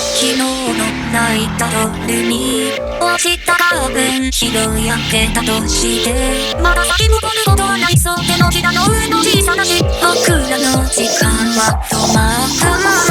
昨日の泣いた夜に落ちたカーテン拾い上げたとしてまだ先戻ることはないそう。手のひらの上の小さなし僕らの時間は止まった。